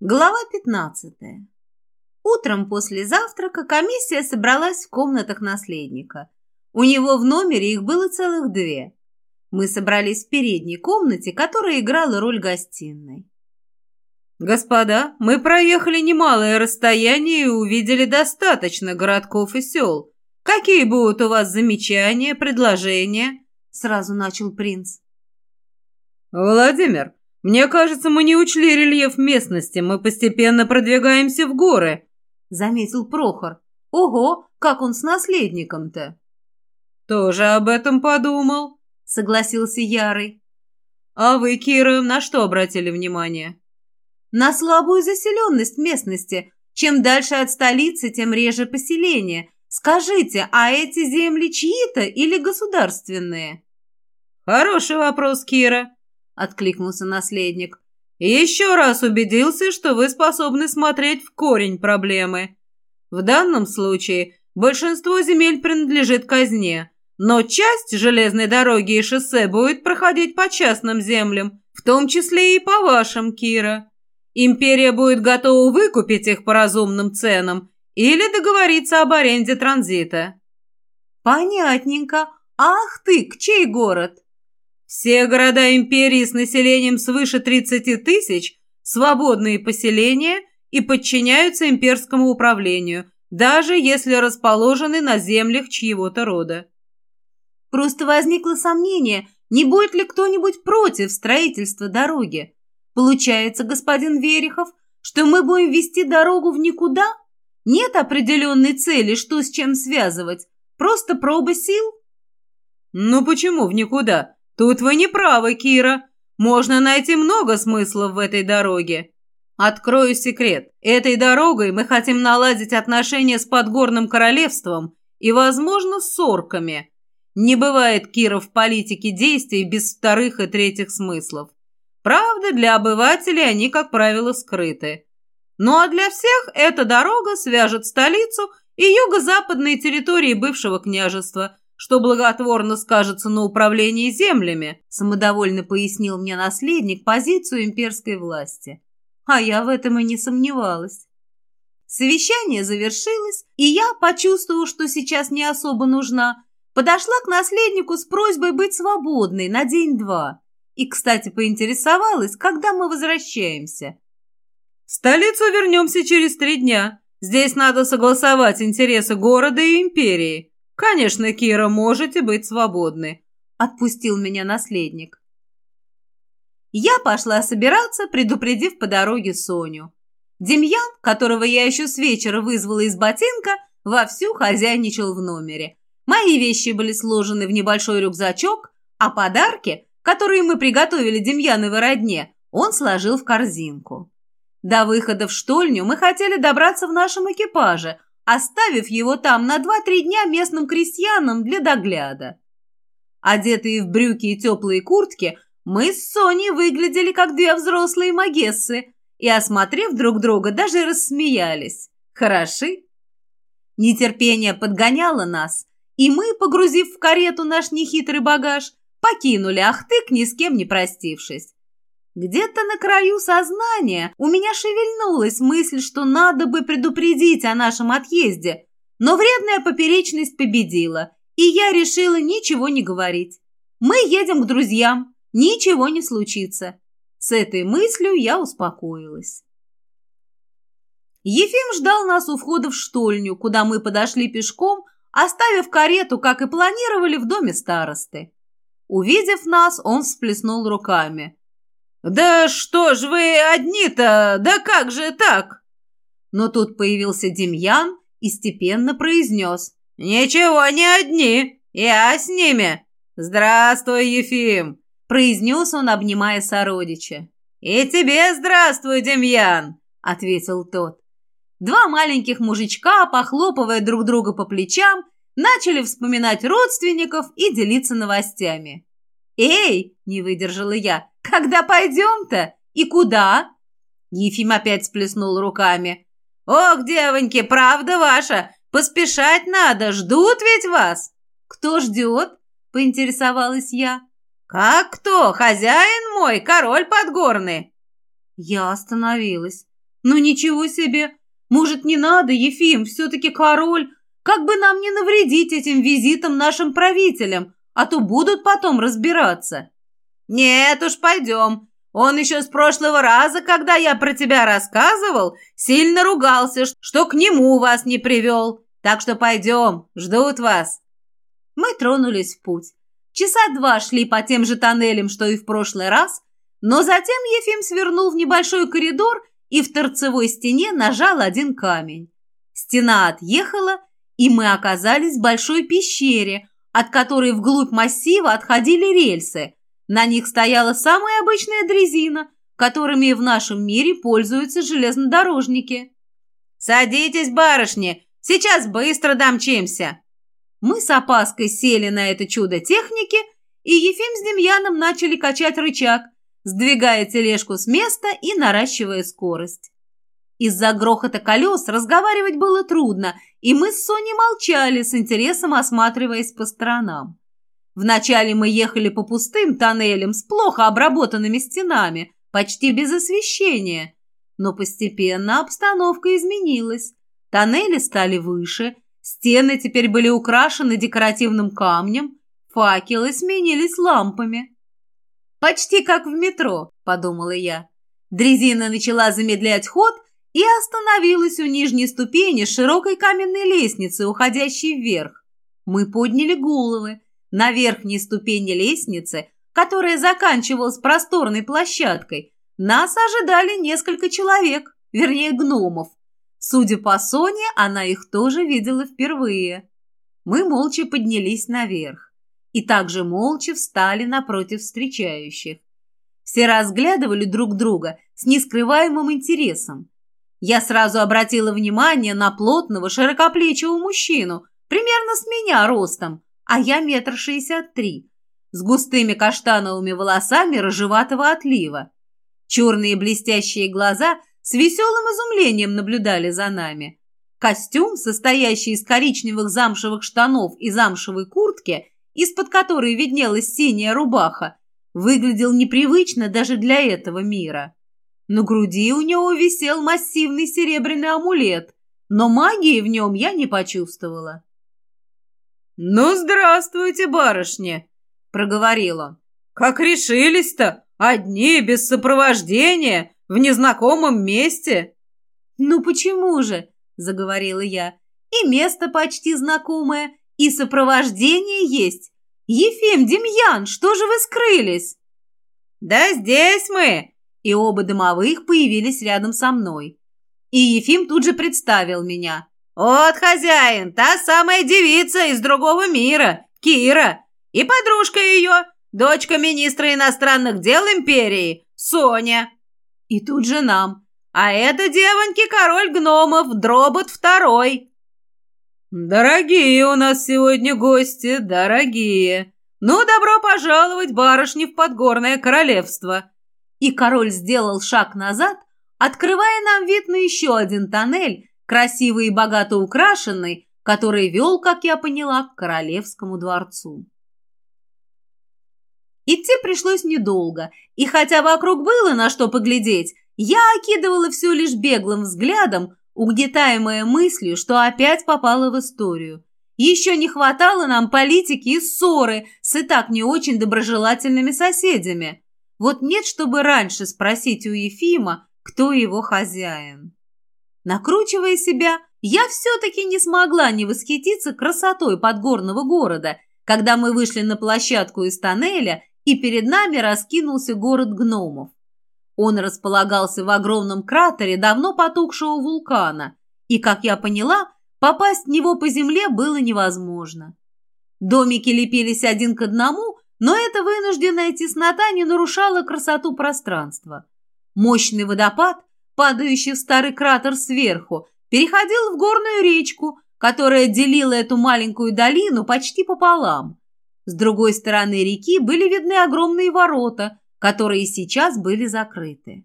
Глава 15. Утром после завтрака комиссия собралась в комнатах наследника. У него в номере их было целых две. Мы собрались в передней комнате, которая играла роль гостиной. «Господа, мы проехали немалое расстояние и увидели достаточно городков и сел. Какие будут у вас замечания, предложения?» Сразу начал принц. «Владимир, мне кажется, мы не учли рельеф местности, мы постепенно продвигаемся в горы», — заметил Прохор. «Ого, как он с наследником-то!» «Тоже об этом подумал», — согласился Ярый. «А вы, Кира, на что обратили внимание?» «На слабую заселенность местности. Чем дальше от столицы, тем реже поселения. Скажите, а эти земли чьи-то или государственные?» «Хороший вопрос, Кира», откликнулся наследник. еще раз убедился, что вы способны смотреть в корень проблемы. В данном случае большинство земель принадлежит казне, но часть железной дороги и шоссе будет проходить по частным землям, в том числе и по вашим, Кира. Империя будет готова выкупить их по разумным ценам или договориться об аренде транзита. Понятненько. Ах ты, к чей город? Все города империи с населением свыше 30 тысяч – свободные поселения и подчиняются имперскому управлению, даже если расположены на землях чьего-то рода. Просто возникло сомнение, не будет ли кто-нибудь против строительства дороги. Получается, господин Верехов, что мы будем вести дорогу в никуда? Нет определенной цели, что с чем связывать. Просто проба сил? Ну почему в никуда? Тут вы не правы, Кира. Можно найти много смыслов в этой дороге. Открою секрет. Этой дорогой мы хотим наладить отношения с Подгорным Королевством и, возможно, с орками. Не бывает, Кира, в политике действий без вторых и третьих смыслов. Правда, для обывателей они, как правило, скрыты. Ну а для всех эта дорога свяжет столицу и юго-западные территории бывшего княжества – что благотворно скажется на управлении землями», самодовольно пояснил мне наследник позицию имперской власти. А я в этом и не сомневалась. Совещание завершилось, и я, почувствовав, что сейчас не особо нужна, подошла к наследнику с просьбой быть свободной на день-два. И, кстати, поинтересовалась, когда мы возвращаемся. «В столицу вернемся через три дня. Здесь надо согласовать интересы города и империи», «Конечно, Кира, можете быть свободны», — отпустил меня наследник. Я пошла собираться, предупредив по дороге Соню. Демьян, которого я еще с вечера вызвала из ботинка, вовсю хозяйничал в номере. Мои вещи были сложены в небольшой рюкзачок, а подарки, которые мы приготовили Демьяновой родне, он сложил в корзинку. До выхода в штольню мы хотели добраться в нашем экипаже, оставив его там на два-три дня местным крестьянам для догляда. Одетые в брюки и теплые куртки, мы с Соней выглядели как две взрослые магессы и, осмотрев друг друга, даже рассмеялись. Хороши? Нетерпение подгоняло нас, и мы, погрузив в карету наш нехитрый багаж, покинули Ахтык, ни с кем не простившись. Где-то на краю сознания у меня шевельнулась мысль, что надо бы предупредить о нашем отъезде, но вредная поперечность победила, и я решила ничего не говорить. Мы едем к друзьям, ничего не случится. С этой мыслью я успокоилась. Ефим ждал нас у входа в штольню, куда мы подошли пешком, оставив карету, как и планировали, в доме старосты. Увидев нас, он всплеснул руками. «Да что ж вы одни-то? Да как же так?» Но тут появился Демьян и степенно произнес. «Ничего не одни, я с ними. Здравствуй, Ефим!» произнес он, обнимая сородича. «И тебе здравствуй, Демьян!» ответил тот. Два маленьких мужичка, похлопывая друг друга по плечам, начали вспоминать родственников и делиться новостями. «Эй!» – не выдержала я. «Когда пойдем-то? И куда?» Ефим опять сплеснул руками. «Ох, девоньки, правда ваша! Поспешать надо, ждут ведь вас!» «Кто ждет?» – поинтересовалась я. «Как кто? Хозяин мой, король подгорный!» Я остановилась. Ну ничего себе! Может, не надо, Ефим, все-таки король? Как бы нам не навредить этим визитом нашим правителям, а то будут потом разбираться. Нет уж, пойдем. Он еще с прошлого раза, когда я про тебя рассказывал, сильно ругался, что к нему вас не привел. Так что пойдем, ждут вас. Мы тронулись в путь. Часа два шли по тем же тоннелям, что и в прошлый раз, но затем Ефим свернул в небольшой коридор и в торцевой стене нажал один камень. Стена отъехала, и мы оказались в большой пещере, от которой вглубь массива отходили рельсы. На них стояла самая обычная дрезина, которыми в нашем мире пользуются железнодорожники. «Садитесь, барышни, сейчас быстро домчимся!» Мы с опаской сели на это чудо техники, и Ефим с Демьяном начали качать рычаг – сдвигая тележку с места и наращивая скорость. Из-за грохота колес разговаривать было трудно, и мы с Соней молчали, с интересом осматриваясь по сторонам. Вначале мы ехали по пустым тоннелям с плохо обработанными стенами, почти без освещения. Но постепенно обстановка изменилась. Тоннели стали выше, стены теперь были украшены декоративным камнем, факелы сменились лампами. «Почти как в метро», – подумала я. Дрезина начала замедлять ход и остановилась у нижней ступени широкой каменной лестницы, уходящей вверх. Мы подняли головы. На верхней ступени лестницы, которая заканчивалась просторной площадкой, нас ожидали несколько человек, вернее гномов. Судя по Соне, она их тоже видела впервые. Мы молча поднялись наверх и также молча встали напротив встречающих. Все разглядывали друг друга с нескрываемым интересом. Я сразу обратила внимание на плотного, широкоплечего мужчину, примерно с меня ростом, а я метр шестьдесят три, с густыми каштановыми волосами рыжеватого отлива. Черные блестящие глаза с веселым изумлением наблюдали за нами. Костюм, состоящий из коричневых замшевых штанов и замшевой куртки, из-под которой виднелась синяя рубаха, выглядел непривычно даже для этого мира. На груди у него висел массивный серебряный амулет, но магии в нем я не почувствовала. «Ну, здравствуйте, барышни!» — проговорил он. «Как решились-то? Одни, без сопровождения, в незнакомом месте?» «Ну почему же?» — заговорила я. «И место почти знакомое, и сопровождение есть. Ефим, Демьян, что же вы скрылись?» «Да здесь мы!» И оба домовых появились рядом со мной. И Ефим тут же представил меня. «Вот хозяин, та самая девица из другого мира, Кира, и подружка ее, дочка министра иностранных дел империи, Соня. И тут же нам. А это девоньки король гномов, Дробот второй. «Дорогие у нас сегодня гости, дорогие! Ну, добро пожаловать, барышни, в Подгорное королевство!» И король сделал шаг назад, открывая нам вид на еще один тоннель, красивый и богато украшенный, который вел, как я поняла, к королевскому дворцу. Идти пришлось недолго, и хотя вокруг было на что поглядеть, я окидывала все лишь беглым взглядом, угнетаемая мыслью, что опять попала в историю. Еще не хватало нам политики и ссоры с и так не очень доброжелательными соседями. Вот нет, чтобы раньше спросить у Ефима, кто его хозяин. Накручивая себя, я все-таки не смогла не восхититься красотой подгорного города, когда мы вышли на площадку из тоннеля, и перед нами раскинулся город гномов. Он располагался в огромном кратере давно потухшего вулкана, и, как я поняла, попасть в него по земле было невозможно. Домики лепились один к одному, но эта вынужденная теснота не нарушала красоту пространства. Мощный водопад, падающий в старый кратер сверху, переходил в горную речку, которая делила эту маленькую долину почти пополам. С другой стороны реки были видны огромные ворота, которые сейчас были закрыты.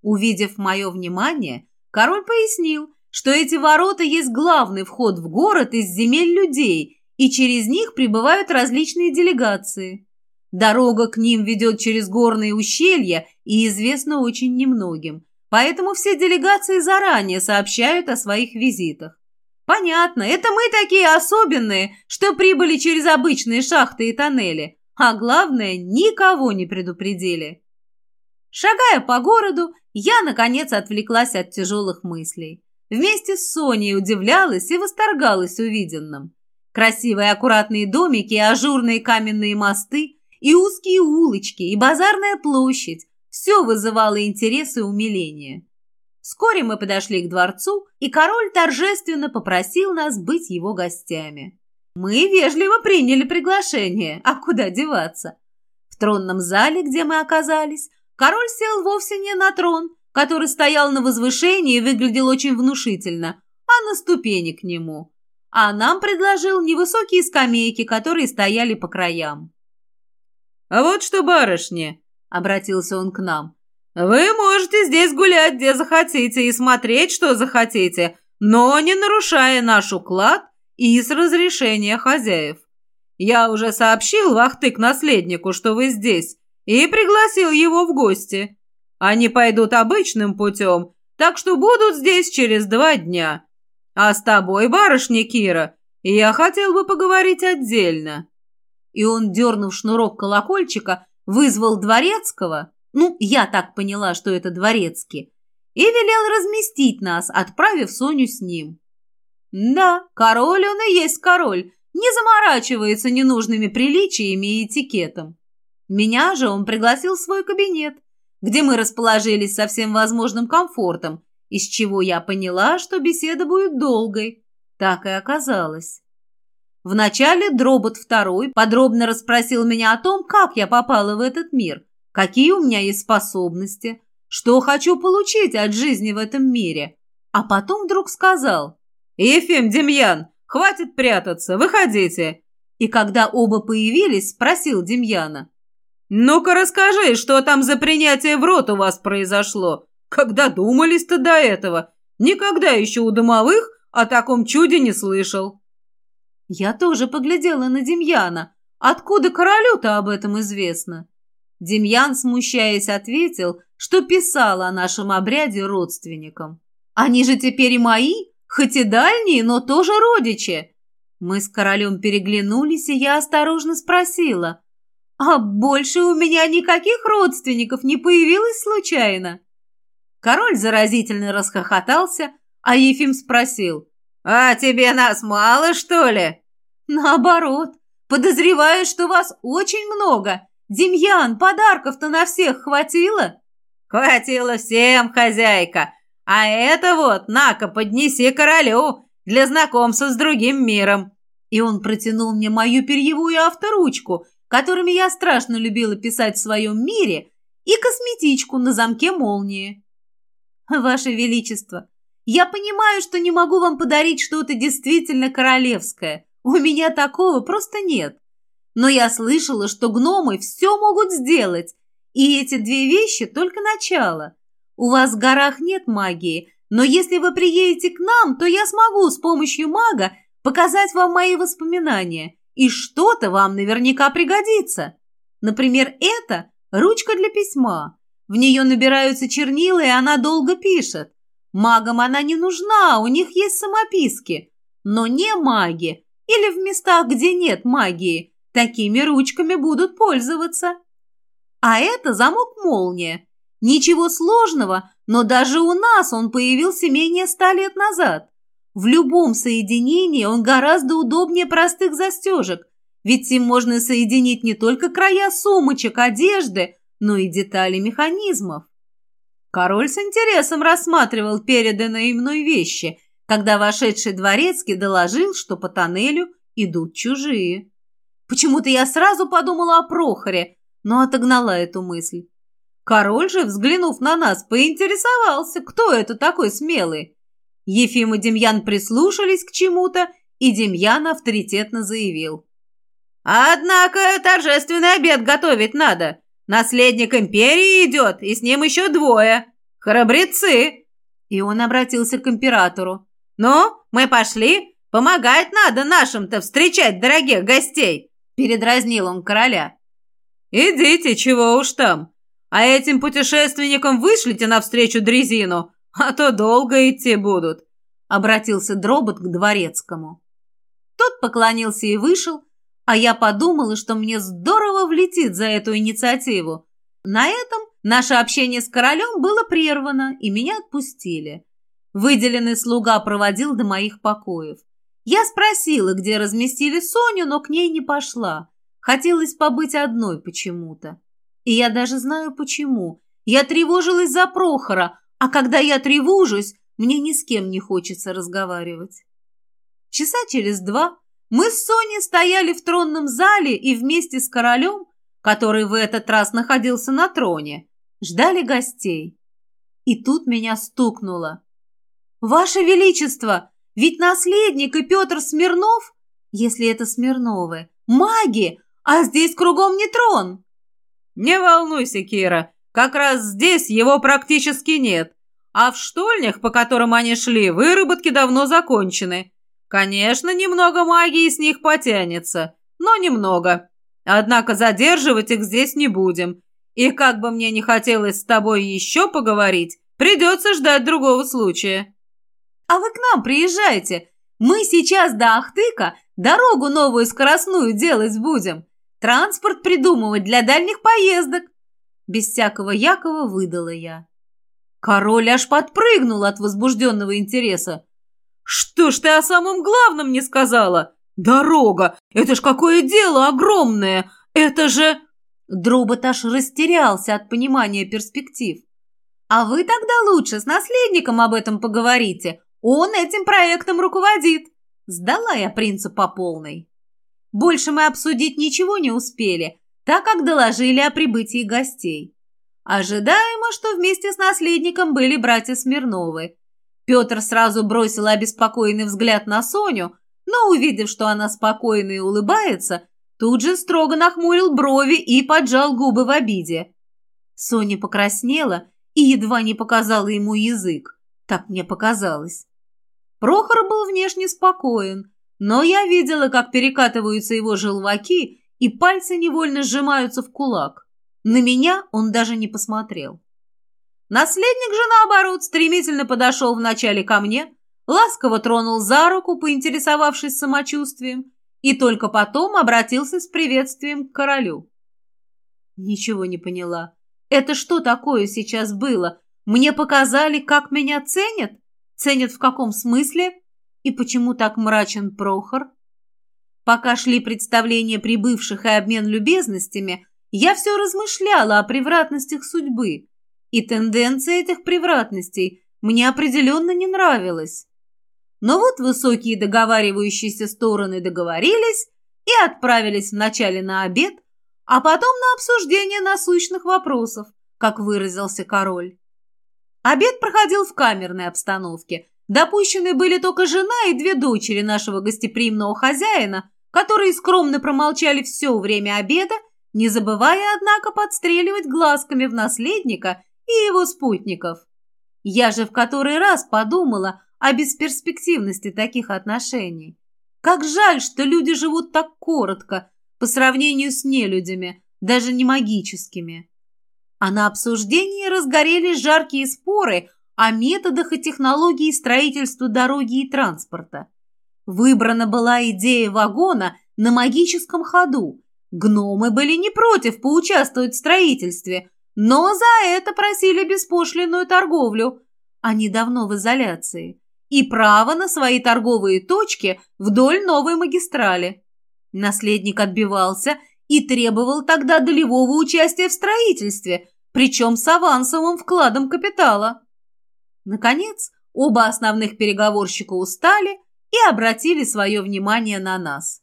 Увидев мое внимание, король пояснил, что эти ворота есть главный вход в город из земель людей, и через них прибывают различные делегации. Дорога к ним ведет через горные ущелья и известна очень немногим, поэтому все делегации заранее сообщают о своих визитах. Понятно, это мы такие особенные, что прибыли через обычные шахты и тоннели, а главное, никого не предупредили. Шагая по городу, я, наконец, отвлеклась от тяжелых мыслей. Вместе с Соней удивлялась и восторгалась увиденным. Красивые аккуратные домики и ажурные каменные мосты, и узкие улочки, и базарная площадь – все вызывало интерес и умиление. Вскоре мы подошли к дворцу, и король торжественно попросил нас быть его гостями. Мы вежливо приняли приглашение, а куда деваться? В тронном зале, где мы оказались, король сел вовсе не на трон, который стоял на возвышении и выглядел очень внушительно, а на ступени к нему. А нам предложил невысокие скамейки, которые стояли по краям. «А вот что, барышни!» — обратился он к нам. «Вы можете здесь гулять, где захотите, и смотреть, что захотите, но не нарушая наш уклад и с разрешения хозяев. Я уже сообщил Вахтык-наследнику, что вы здесь, и пригласил его в гости. Они пойдут обычным путем, так что будут здесь через два дня. А с тобой, барышня Кира, я хотел бы поговорить отдельно». И он, дернув шнурок колокольчика, вызвал дворецкого, ну, я так поняла, что это дворецкий, и велел разместить нас, отправив Соню с ним. Да, король он и есть король, не заморачивается ненужными приличиями и этикетом. Меня же он пригласил в свой кабинет, где мы расположились со всем возможным комфортом, из чего я поняла, что беседа будет долгой. Так и оказалось. Вначале Дробот II подробно расспросил меня о том, как я попала в этот мир, какие у меня есть способности, что хочу получить от жизни в этом мире. А потом вдруг сказал – «Ефим, Демьян, хватит прятаться, выходите!» И когда оба появились, спросил Демьяна. «Ну-ка расскажи, что там за принятие в рот у вас произошло? Когда думались-то до этого? Никогда еще у домовых о таком чуде не слышал». Я тоже поглядела на Демьяна. Откуда королю-то об этом известно? Демьян, смущаясь, ответил, что писал о нашем обряде родственникам. «Они же теперь и мои, Хоть и дальние, но тоже родичи. Мы с королем переглянулись, и я осторожно спросила. А больше у меня никаких родственников не появилось случайно? Король заразительно расхохотался, а Ефим спросил. «А тебе нас мало, что ли?» «Наоборот. Подозреваю, что вас очень много. Демьян, подарков-то на всех хватило?» «Хватило всем, хозяйка. А это вот, на-ка, поднеси королю для знакомства с другим миром. И он протянул мне мою перьевую авторучку, которыми я страшно любила писать в своем мире, и косметичку на замке молнии. Ваше Величество, я понимаю, что не могу вам подарить что-то действительно королевское. У меня такого просто нет. Но я слышала, что гномы все могут сделать, и эти две вещи только начало. У вас в горах нет магии, но если вы приедете к нам, то я смогу с помощью мага показать вам мои воспоминания, и что-то вам наверняка пригодится. Например, это ручка для письма. В нее набираются чернила, и она долго пишет. Магам она не нужна, у них есть самописки. Но не маги, или в местах, где нет магии, такими ручками будут пользоваться. А это замок-молния. Ничего сложного, но даже у нас он появился менее ста лет назад. В любом соединении он гораздо удобнее простых застежек, ведь им можно соединить не только края сумочек, одежды, но и детали механизмов. Король с интересом рассматривал переданные мной вещи, когда вошедший дворецкий доложил, что по тоннелю идут чужие. Почему-то я сразу подумала о Прохоре, но отогнала эту мысль. Король же, взглянув на нас, поинтересовался, кто это такой смелый. Ефим и Демьян прислушались к чему-то, и Демьян авторитетно заявил. «Однако торжественный обед готовить надо. Наследник империи идет, и с ним еще двое. Храбрецы!» И он обратился к императору. «Ну, мы пошли. Помогать надо нашим-то встречать дорогих гостей!» Передразнил он короля. «Идите, чего уж там!» А этим путешественникам вышлите навстречу дрезину, а то долго идти будут», — обратился Дробот к дворецкому. Тот поклонился и вышел, а я подумала, что мне здорово влетит за эту инициативу. На этом наше общение с королем было прервано, и меня отпустили. Выделенный слуга проводил до моих покоев. Я спросила, где разместили Соню, но к ней не пошла. Хотелось побыть одной почему-то. И я даже знаю почему. Я тревожилась за Прохора, а когда я тревожусь, мне ни с кем не хочется разговаривать. Часа через два мы с Соней стояли в тронном зале и вместе с королем, который в этот раз находился на троне, ждали гостей. И тут меня стукнуло. «Ваше Величество, ведь наследник и Петр Смирнов, если это Смирновы, маги, а здесь кругом не трон!» «Не волнуйся, Кира, как раз здесь его практически нет. А в штольнях, по которым они шли, выработки давно закончены. Конечно, немного магии с них потянется, но немного. Однако задерживать их здесь не будем. И как бы мне не хотелось с тобой еще поговорить, придется ждать другого случая». «А вы к нам приезжайте. Мы сейчас до Ахтыка дорогу новую скоростную делать будем. Транспорт придумывать для дальних поездок. Без всякого Якова выдала я. Король аж подпрыгнул от возбужденного интереса. «Что ж ты о самом главном не сказала? Дорога! Это ж какое дело огромное! Это же...» Дробот аж растерялся от понимания перспектив. «А вы тогда лучше с наследником об этом поговорите. Он этим проектом руководит». Сдала я принца по полной. Больше мы обсудить ничего не успели, так как доложили о прибытии гостей. Ожидаемо, что вместе с наследником были братья Смирновы. Петр сразу бросил обеспокоенный взгляд на Соню, но, увидев, что она спокойна и улыбается, тут же строго нахмурил брови и поджал губы в обиде. Соня покраснела и едва не показала ему язык. Так мне показалось. Прохор был внешне спокоен, но я видела, как перекатываются его желваки, и пальцы невольно сжимаются в кулак. На меня он даже не посмотрел. Наследник же, наоборот, стремительно подошел вначале ко мне, ласково тронул за руку, поинтересовавшись самочувствием, и только потом обратился с приветствием к королю. Ничего не поняла. Это что такое сейчас было? Мне показали, как меня ценят? Ценят в каком смысле? И почему так мрачен Прохор? Пока шли представления прибывших и обмен любезностями, я все размышляла о превратностях судьбы. И тенденция этих превратностей мне определенно не нравилась. Но вот высокие договаривающиеся стороны договорились и отправились вначале на обед, а потом на обсуждение насущных вопросов, как выразился король. Обед проходил в камерной обстановке, Допущены были только жена и две дочери нашего гостеприимного хозяина, которые скромно промолчали все время обеда, не забывая, однако, подстреливать глазками в наследника и его спутников. Я же в который раз подумала о бесперспективности таких отношений. Как жаль, что люди живут так коротко по сравнению с нелюдями, даже не магическими. А на обсуждении разгорелись жаркие споры о методах и технологии строительства дороги и транспорта. Выбрана была идея вагона на магическом ходу. Гномы были не против поучаствовать в строительстве, но за это просили беспошлинную торговлю. Они давно в изоляции. И право на свои торговые точки вдоль новой магистрали. Наследник отбивался и требовал тогда долевого участия в строительстве, причем с авансовым вкладом капитала. Наконец, оба основных переговорщика устали и обратили свое внимание на нас.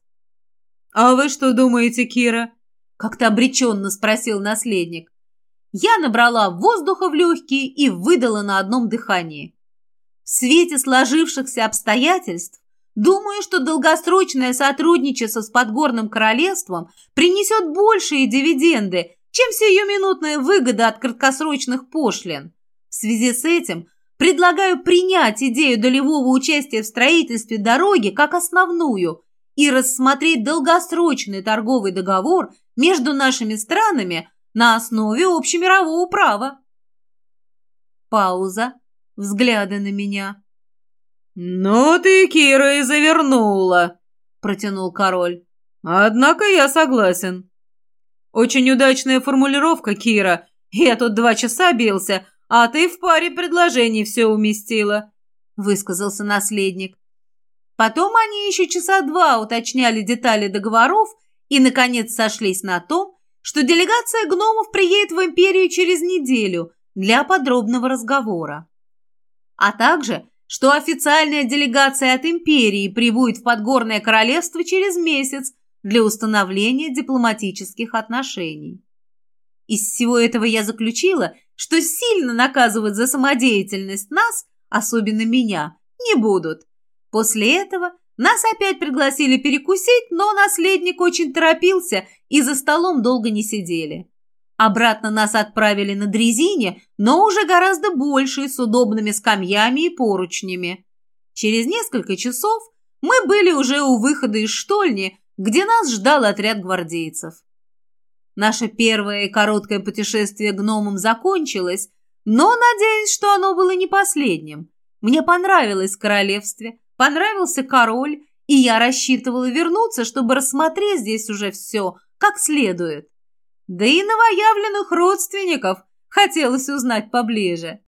«А вы что думаете, Кира?» – как-то обреченно спросил наследник. Я набрала воздуха в легкие и выдала на одном дыхании. В свете сложившихся обстоятельств Думаю, что долгосрочное сотрудничество с Подгорным Королевством принесет большие дивиденды, чем сиюминутная выгода от краткосрочных пошлин. В связи с этим Предлагаю принять идею долевого участия в строительстве дороги как основную и рассмотреть долгосрочный торговый договор между нашими странами на основе общемирового права. Пауза, взгляды на меня. «Ну ты, Кира, и завернула», — протянул король. «Однако я согласен». «Очень удачная формулировка, Кира. Я тут два часа бился, а ты в паре предложений все уместила», — высказался наследник. Потом они еще часа два уточняли детали договоров и, наконец, сошлись на том, что делегация гномов приедет в империю через неделю для подробного разговора. А также, что официальная делегация от империи прибудет в Подгорное королевство через месяц для установления дипломатических отношений. Из всего этого я заключила, что сильно наказывать за самодеятельность нас, особенно меня, не будут. После этого нас опять пригласили перекусить, но наследник очень торопился и за столом долго не сидели. Обратно нас отправили на дрезине, но уже гораздо больше, с удобными скамьями и поручнями. Через несколько часов мы были уже у выхода из штольни, где нас ждал отряд гвардейцев. Наше первое короткое путешествие гномом закончилось, но надеюсь, что оно было не последним. Мне понравилось в королевстве, понравился король, и я рассчитывала вернуться, чтобы рассмотреть здесь уже все как следует. Да и новоявленных родственников хотелось узнать поближе.